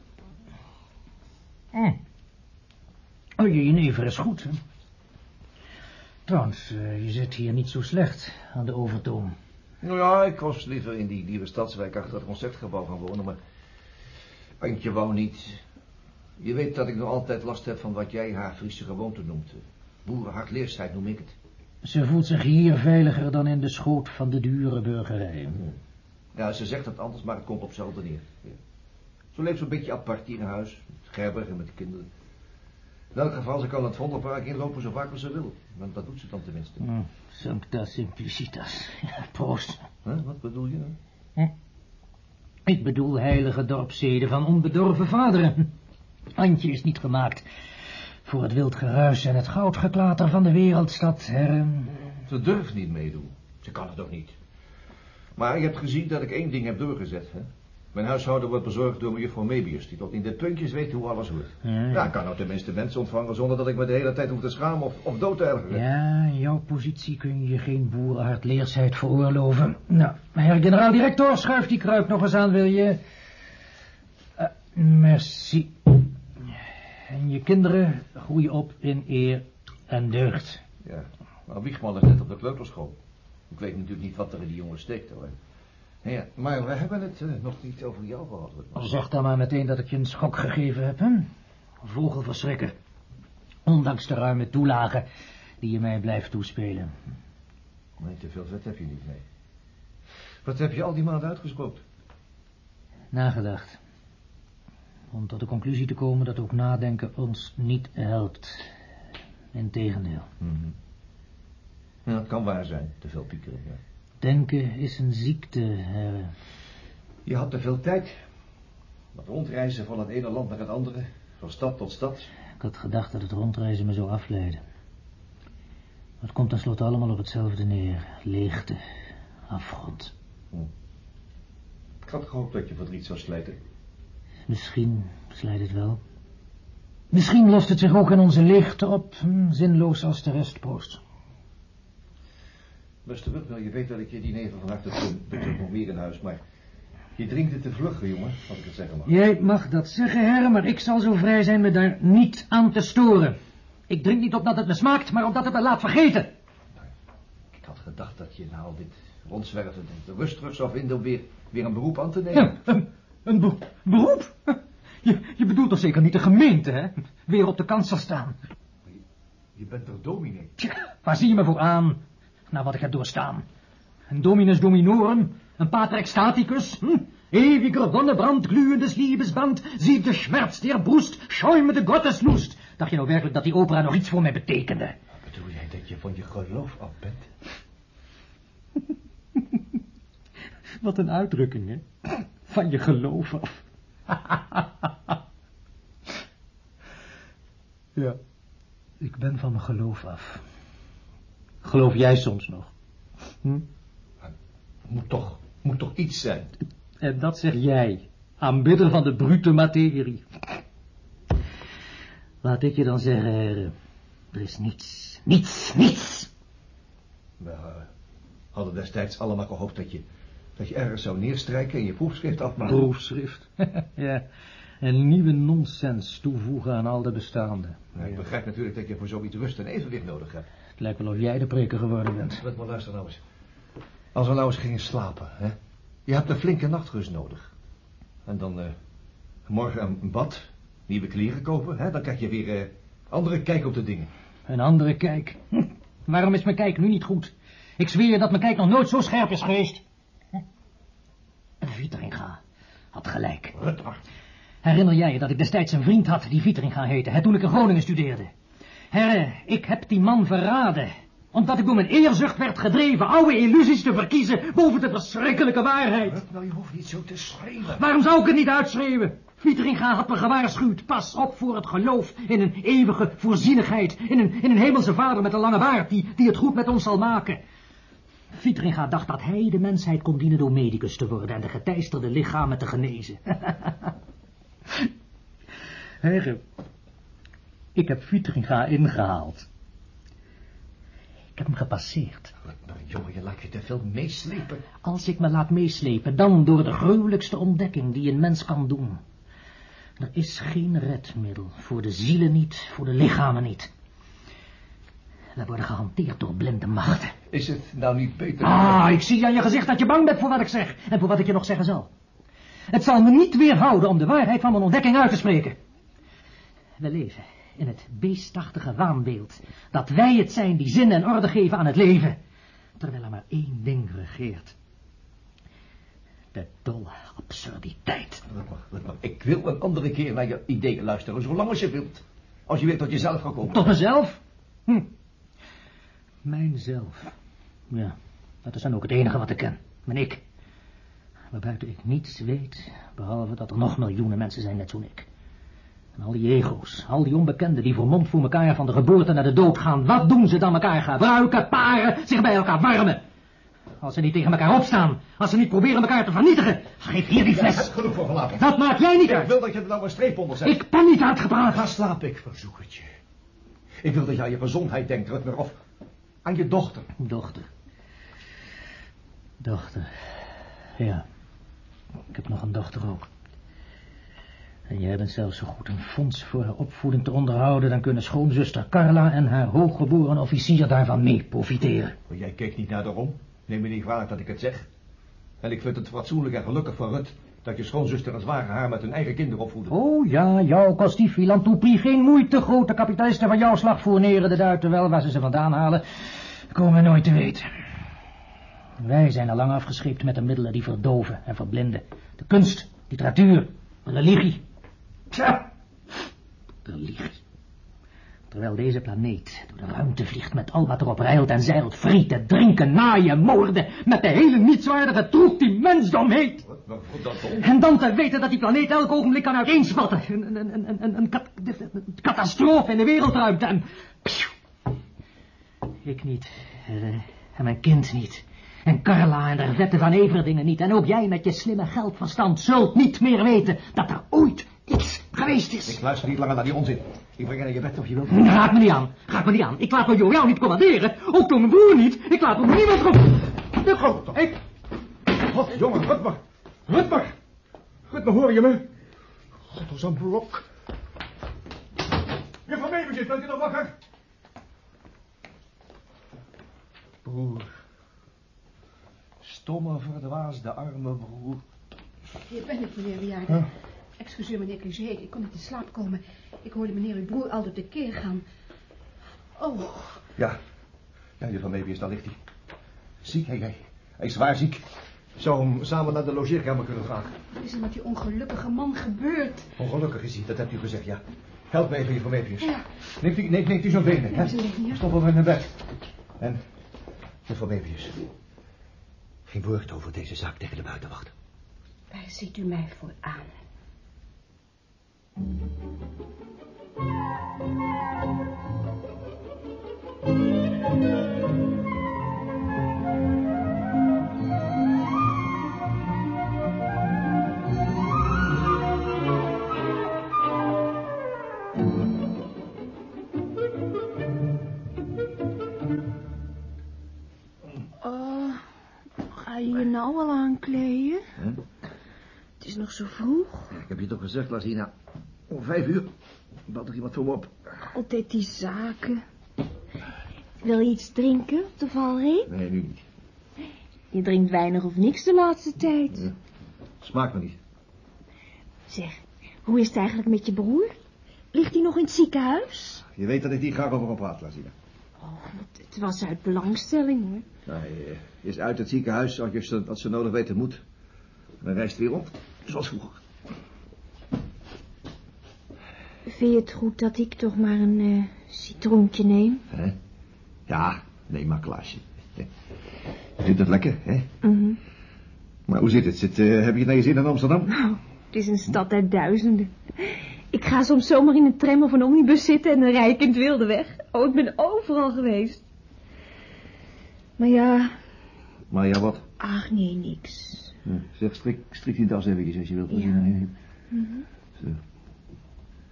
Hm. Oh, je jenever is goed, hè? Trouwens, eh, je zit hier niet zo slecht aan de overtoom. Nou ja, ik was liever in die nieuwe stadswijk achter het concertgebouw gaan wonen, maar... Antje wou niet. Je weet dat ik nog altijd last heb van wat jij haar Friese gewoonte noemt. Boerenhardleersheid noem ik het. Ze voelt zich hier veiliger dan in de schoot van de dure burgerij. Ja, ze zegt het anders, maar het komt op hetzelfde neer. Ja. Zo leeft ze een beetje apart hier in huis. Met Gerberg en met de kinderen. In elk geval, ze kan het Vondelpark inlopen zo vaak als ze wil. Want dat doet ze dan tenminste. Hm, Sancta simplicitas. Ja, proost. Huh? Wat bedoel je? Hm. Ik bedoel heilige dorpszeden van onbedorven vaderen. Antje is niet gemaakt voor het wild geruis en het goudgeklater van de wereldstad, heren. Ze durft niet meedoen. Ze kan het ook niet. Maar je hebt gezien dat ik één ding heb doorgezet, hè? Mijn huishouden wordt bezorgd door mevrouw Mebius, die tot in de puntjes weet hoe alles hoort. Ja, Ja, ik kan nou tenminste mensen ontvangen zonder dat ik me de hele tijd hoef te schamen of, of dood te ergeren. Ja, in jouw positie kun je geen boerenhardleersheid veroorloven. Nou, heer generaal-directeur, schuif die kruik nog eens aan, wil je? Eh, merci. En je kinderen groeien op in eer en deugd. Ja, maar Wiegman is net op de kleuterschool. Ik weet natuurlijk niet wat er in die jongen steekt, hoor. Ja, maar we hebben het eh, nog niet over jou gehad. Zeg dan maar meteen dat ik je een schok gegeven heb, hè? Vogelverschrikker. Ondanks de ruime toelagen die je mij blijft toespelen. Nee, te veel vet heb je niet, nee. Wat heb je al die maanden uitgesproken? Nagedacht. Om tot de conclusie te komen dat ook nadenken ons niet helpt. Integendeel. Ja, dat kan waar zijn, te veel piekeren, ja. Denken is een ziekte, heren. Je had te veel tijd. Dat rondreizen van het ene land naar het andere, van stad tot stad. Ik had gedacht dat het rondreizen me zou afleiden. Het komt tenslotte allemaal op hetzelfde neer. Leegte, afgrond. Ik had gehoopt dat je verdriet zou slijten. Misschien slijt het wel. Misschien lost het zich ook in onze leegte op, hm, zinloos als de rest Rut, wel, je weet dat ik je diner van gun. Natuurlijk nog meer in huis, maar... Je drinkt het te vlug, jongen, als ik het zeggen mag. Jij mag dat zeggen, heren, maar ik zal zo vrij zijn me daar niet aan te storen. Ik drink niet omdat het me smaakt, maar omdat het me laat vergeten. Ik had gedacht dat je na al dit rondzwerven de rust terug zou vinden om weer, weer een beroep aan te nemen. Ja, een, een be- beroep? Je, je bedoelt toch zeker niet de gemeente, hè? Weer op de kant zal staan. Je bent toch dominee? Tja, waar zie je me voor aan? Na wat ik heb doorstaan. Een dominus dominorum, een pater extaticus, hm? Ewiger Wonnebrand, glühendes Liebesband, sieh de Schmerz der Brust, schäumende Gotteslust. Dacht je nou werkelijk dat die opera nog iets voor mij betekende? Bedoel jij dat je van je geloof af bent? Wat een uitdrukking, hè? Van je geloof af. ja, ik ben van mijn geloof af. Geloof jij soms nog? Hm? Moet toch, moet toch iets zijn? En dat zeg jij, aanbidder van de brute materie. Laat ik je dan zeggen, heren, er is niets, niets, niets. We eh, hadden destijds allemaal gehoopt dat je, dat je ergens zou neerstrijken en je proefschrift afmaken. Proefschrift. ja, en nieuwe nonsens toevoegen aan al de bestaande. Ja, ik begrijp natuurlijk dat je voor zoiets rust en evenwicht nodig hebt. Het lijkt wel of jij de preker geworden bent. Let maar luister nou eens. Als we nou eens gingen slapen, hè. Je hebt een flinke nachtrust nodig. En dan eh, morgen een bad, nieuwe kleren kopen, hè. Dan krijg je weer eh, andere kijk op de dingen. Een andere kijk. Hm, Waarom is mijn kijk nu niet goed? Ik zweer je dat mijn kijk nog nooit zo scherp is geweest. Vieteringa had gelijk. Rutger. Herinner jij je dat ik destijds een vriend had die Vieteringa heette, hè, toen ik in Groningen studeerde? Herre, ik heb die man verraden. Omdat ik door mijn eerzucht werd gedreven oude illusies te verkiezen boven de verschrikkelijke waarheid. Nou, je hoeft niet zo te schreeuwen. Waarom zou ik het niet uitschreeuwen? Vieteringa had me gewaarschuwd. Pas op voor het geloof in een eeuwige voorzienigheid. In een, in een hemelse vader met een lange baard die, die het goed met ons zal maken. Vieteringa dacht dat hij de mensheid kon dienen door medicus te worden en de geteisterde lichamen te genezen. Heren, ik heb Vieteringa ingehaald. Ik heb hem gepasseerd. Nou, jongen, je laat je te veel meeslepen. Als ik me laat meeslepen, dan door de gruwelijkste ontdekking die een mens kan doen. Er is geen redmiddel, voor de zielen niet, voor de lichamen niet. We worden gehanteerd door blinde machten. Is het nou niet beter... Ah, ik zie aan je gezicht dat je bang bent voor wat ik zeg en voor wat ik je nog zeggen zal. Het zal me niet weerhouden om de waarheid van mijn ontdekking uit te spreken. We leven in het beestachtige waanbeeld dat wij het zijn die zin en orde geven aan het leven, terwijl er maar één ding regeert. De dolle absurditeit. Ik wil een andere keer naar je ideeën luisteren, zolang als je wilt. Als je weer tot jezelf gaat komen. Tot mezelf? Hm. Mijnzelf. Ja, dat is dan ook het enige wat ik ken. Mijn ik. Waarbuiten ik niets weet, behalve dat er nog miljoenen mensen zijn net zo'n ik. En al die ego's, al die onbekenden die vermomd voor elkaar van de geboorte naar de dood gaan, wat doen ze dan elkaar gebruiken, paren, zich bij elkaar warmen? Als ze niet tegen elkaar opstaan, als ze niet proberen elkaar te vernietigen, geef hier die Ja, fles. dat genoeg voor vanavond. Dat maakt jij niet Ik uit. wil dat je er nou een streep onder zet. Ik ben niet uitgepraat. Ga slapen, ik verzoek het je. Ik wil dat aan je gezondheid denkt, Rutmer, of aan je dochter. Dochter. Dochter. Ja. Ik heb nog een dochter ook. En jij bent zelfs zo goed een fonds voor haar opvoeding te onderhouden... dan kunnen schoonzuster Carla en haar hooggeboren officier daarvan mee profiteren. Maar jij keek niet naar de rom. Neem me niet kwalijk dat ik het zeg. En ik vind het fatsoenlijk en gelukkig voor Rut... dat je schoonzuster en zware haar met hun eigen kinderen opvoeden. Oh ja, jou kost die filantropie geen moeite. Grote kapitalisten van jouw slag fourneren de duiten wel waar ze ze vandaan halen. Komen we nooit te weten. Wij zijn al lang afgescheept met de middelen die verdoven en verblinden. De kunst, literatuur, religie. Tja, religie. Terwijl deze planeet door de ruimte vliegt met al wat erop rijlt en zeilt, frieten, drinken, naaien, moorden, met de hele nietswaardige troep die mensdom heet. Wat? En dan te weten dat die planeet elk ogenblik kan uiteenspatten. Een, een, een, een, een, een kat- een catastrofe in de wereldruimte. En... Ik niet. eh, En mijn kind niet. En Carla en de wetten van Everdingen niet. En ook jij met je slimme geldverstand zult niet meer weten dat er ooit iets geweest is. Ik luister niet langer naar die onzin. Ik breng je naar je bed of je wilt. Raak me niet aan. Raak me niet aan. Ik laat me jou niet commanderen. Ook door mijn broer niet. Ik laat me niemand kom. Ik kom toch. Ik... God, jongen, Rutmer. Rutmer. Rutmer, hoor je me? God, als een blok. Juffrouw Meeuwis, bent u nog wakker? Broer. Stomme, verdwaasde, arme broer. Hier ben ik, meneer Bejaarde. Excuseer, meneer Cliché, ik kon niet in slaap komen. Ik hoorde meneer uw broer altijd de keer gaan. Oh, Ja. Ja, juffrouw Meeuwis, daar ligt hij. Ziek, hij, hij. Hij is zwaar ziek. Zou hem samen naar de logeerkamer kunnen vragen. wat is er met die ongelukkige man gebeurd? Ongelukkig is hij, dat hebt u gezegd, ja. Help me even, juffrouw Meeuwis. Ja. Neemt u, neemt, neemt u zo'n benen, hè? ze liggen hier. Stop hem in bed. En, juffrouw Meeuwis. Geen woord over deze zaak tegen de buitenwacht. Waar ziet u mij voor aan? Je je nou al aankleden? Het is nog zo vroeg. Ik heb je toch gezegd, Lazina. Om vijf uur belt er iemand voor me op. Altijd die zaken. Wil je iets drinken op de valreep? Nee, nu niet. Je drinkt weinig of niks de laatste tijd. Smaakt me niet. Zeg, hoe is het eigenlijk met je broer? Ligt hij nog in het ziekenhuis? Je weet dat ik hier graag over hem praat, Lazina. Oh, het, was uit belangstelling, hoor. Hij eh, is uit het ziekenhuis als, je, als ze nodig weten moet. En hij reist weer rond, zoals vroeger. Vind je het goed dat ik toch maar een eh, citroentje neem? Hè? Ja, neem maar Klaasje. Je vindt het lekker, hè? Mhm. Maar hoe zit het? Zit, eh, heb je het naar je zin in Amsterdam? Nou, het is een stad uit duizenden. Ik ga soms zomaar in een tram of een omnibus zitten en dan rijd ik in het wilde weg. Oh, ik ben overal geweest. Maar ja, Maar ja, wat? ach nee, niks. Zeg, strik, strik die das even als je wilt. Ja. Mhm. Zo.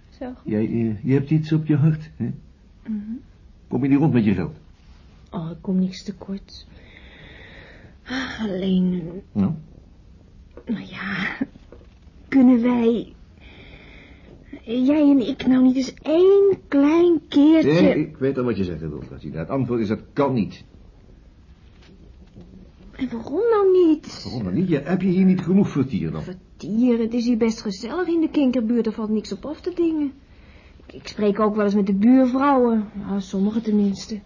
Zo goed. Jij, eh, je hebt iets op je hart, hè? Mhm. Kom je niet rond met je geld? Oh, ik kom niks tekort. Ah, Alleen, Nou? nou ja, kunnen wij, jij en ik nou niet eens één klein keertje... Nee, ik weet al wat je zeggen wilt, Lazina. Het antwoord is dat kan niet. En waarom nou niet? Waarom dan niet? Je, heb je hier niet genoeg vertier dan? Vertier, het is hier best gezellig in de kinkerbuurt, er valt niks op af te dingen. ik spreek ook wel eens met de buurvrouwen. Nou, sommigen tenminste.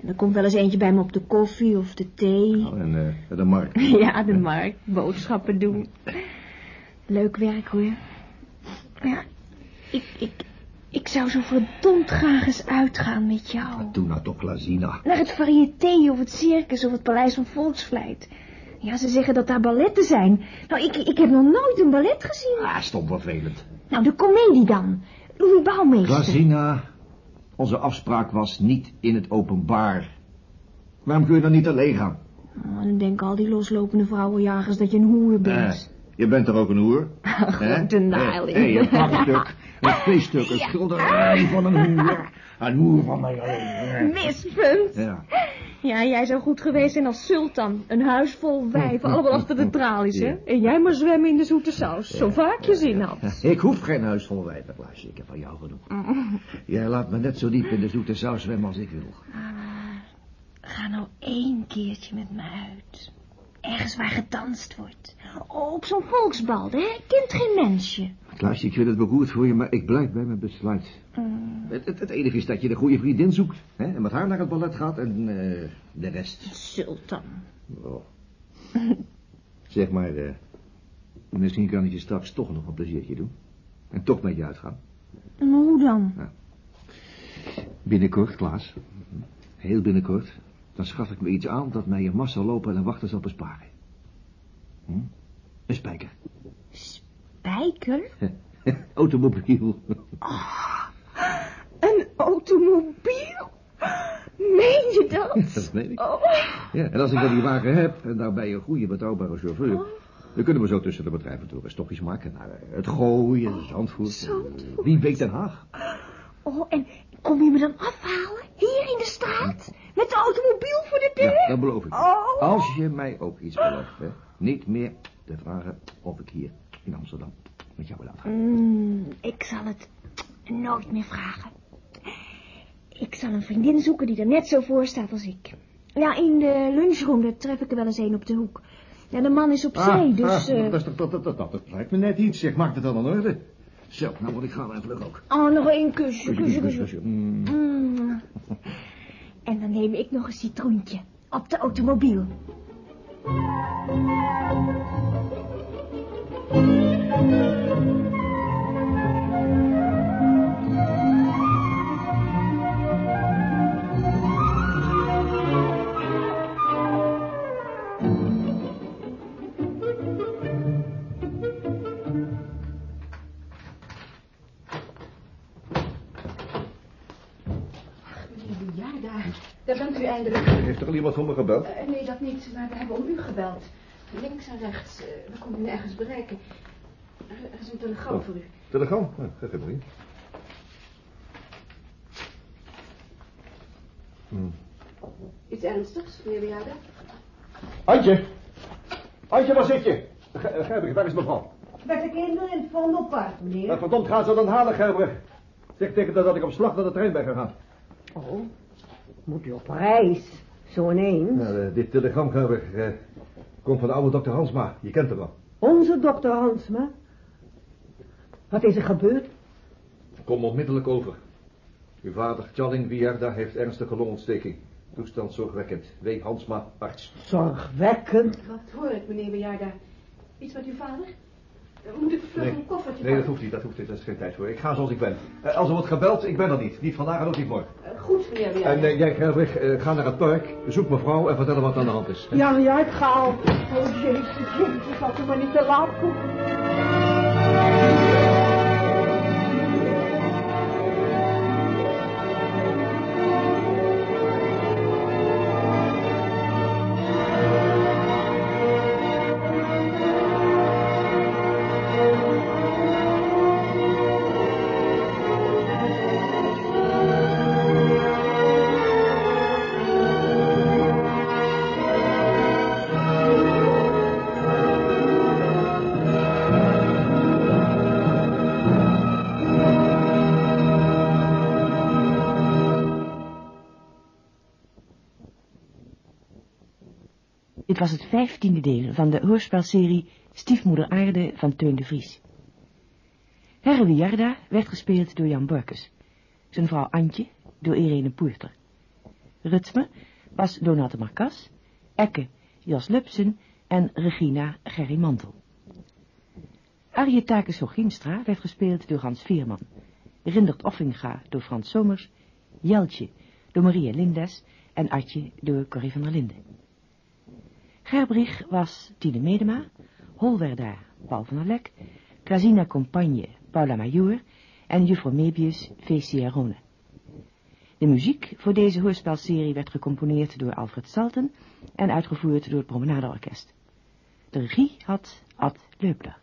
En er komt wel eens eentje bij me op de koffie of de thee. Oh, en eh, de markt. Ja, de markt. Boodschappen doen. Leuk werk hoor. Ja, ik, ik, ik zou zo verdomd graag eens uitgaan met jou. Doe nou toch, Lazina. Naar het variété of het circus of het paleis van Volksvlijt. Ja, ze zeggen dat daar balletten zijn. Nou, ik, ik heb nog nooit een ballet gezien. Ah, stom vervelend. Nou, de komedie dan. Louis Bouwmeester. Lazina, onze afspraak was niet in het openbaar. Waarom kun je dan niet alleen gaan? Oh, dan denken al die loslopende vrouwenjagers dat je een hoer bent. Eh, je bent toch ook een hoer? Grote naailing. Hé, een prakstuk, een feeststuk, een schilderij van een hoer. Een hoer van mij alleen. Mispunt. Ja. Ja, jij zou goed geweest zijn als sultan. Een huis vol wijven, allemaal achter de tralies, hè? En jij maar zwemmen in de zoete saus, zo vaak je zin had. Ik hoef geen huis vol wijven, Klaasje. Ik heb van jou genoeg. Jij laat me net zo diep in de zoete saus zwemmen als ik wil. Ga nou één keertje met me uit. Ergens waar gedanst wordt. Op zo'n volksbal, hè? Kent geen mensje. Klaasje, ik vind het beroerd voor je, maar ik blijf bij mijn besluit. Het, het, het enige is dat je de goede vriendin zoekt. Hè, en met haar naar het ballet gaat en eh, de rest. Sultan. Oh. zeg maar, eh, misschien kan ik je straks toch nog een pleziertje doen. En toch met je uitgaan. Maar hoe dan? Binnenkort, Klaas. Heel binnenkort. Dan schaf ik me iets aan dat mij een massa lopen en wachten zal besparen. Hm? Een spijker. Bijker? Automobiel. Een automobiel? Meen je dat? Dat weet ik. Oh. Ja, en als ik dan die wagen heb en daarbij een goede betrouwbare chauffeur... dan kunnen we zo tussen de bedrijven door eens stokjes maken naar het gooien, Zandvoort, eh, wie weet Den Haag. Oh, en kom je me dan afhalen? Hier in de straat? Met de automobiel voor de deur? Ja, dat beloof ik. Oh. Als je mij ook iets belooft, hè. Niet meer te vragen of ik hier in Amsterdam met jou wil uitgaan. Mm, ik zal het nooit meer vragen. Ik zal een vriendin zoeken die er net zo voor staat als ik. Ja, in de lunchroom, daar tref ik er wel eens een op de hoek. Ja, de man is op zee, dus... ah, dat, dat, dat, dat, lijkt me net iets. Zeg, maak het dan in orde. Zo, nou moet ik gaan en vlug ook. Oh, nog één kusje, kusje, kusje. kusje. Mm. Mm. En dan neem ik nog een citroentje. Op de automobiel. Er iemand van me gebeld? Eh, nee, dat niet, maar we hebben om u gebeld. Links en rechts. eh, we konden u nergens bereiken. Er, er is een telegram voor u. Telegram? Ja, geef hem maar in. Hmm. Iets ernstigs, meneer Bejaarde? Antje! Antje, waar zit je? Ge- Gerbrig, waar is mevrouw? Met de kinderen in het Vondelpark, meneer. Nou, verdomd, gaan ze dan halen, Gerbrig. Zeg tegen haar dat ik op slag naar de trein ben gegaan. Oh, moet u op reis? Zo ineens. Nou, eh, dit telegram, Gerbrig, eh, komt van de oude dokter Hansma. Je kent hem wel. Onze dokter Hansma. Wat is er gebeurd? Kom onmiddellijk over. Uw vader, Tjalling Wierda, heeft ernstige longontsteking. Toestand zorgwekkend. W. Hansma, arts. Zorgwekkend. Wat hoor ik, meneer Bejaarde? Iets met uw vader? Eh, Moet ik vlug een koffertje Nee, dat hoeft niet, dat hoeft niet. Daar is geen tijd voor. Ik ga zoals ik ben. Eh, als er wordt gebeld, ik ben er niet. Niet vandaag en ook niet morgen. Goed, meneer Bejaarde. En eh, jij, Gerbrig, eh, ga naar het park, zoek mevrouw en vertel haar wat aan de hand is. hè? Ja, ja, ik ga al. Oh, jezus, jezus, als u maar niet te laat komt. Dit was het vijftiende deel van de hoorspelserie Stiefmoeder Aarde van Teun de Vries. Herre Wiarda werd gespeeld door Jan Borkes. zijn vrouw Antje door Irene Poerter. Rutsme was Donate Marcas, Ekke Jos Lupsen en Regina Gerry Mantel. Arietake Sochinstra werd gespeeld door Hans Veerman, Rindert Offinga door Frans Somers, Jeltje door Maria Lindes en Atje door Corrie van der Linden. Gerbrich was Tine Medema, Holwerda Paul van der Lek, Casina Compagne Paula Major en juffrouw Mebius V.C. Rone. De muziek voor deze hoorspelserie werd gecomponeerd door Alfred Salten en uitgevoerd door het Promenadeorkest. De regie had Ad Leupler.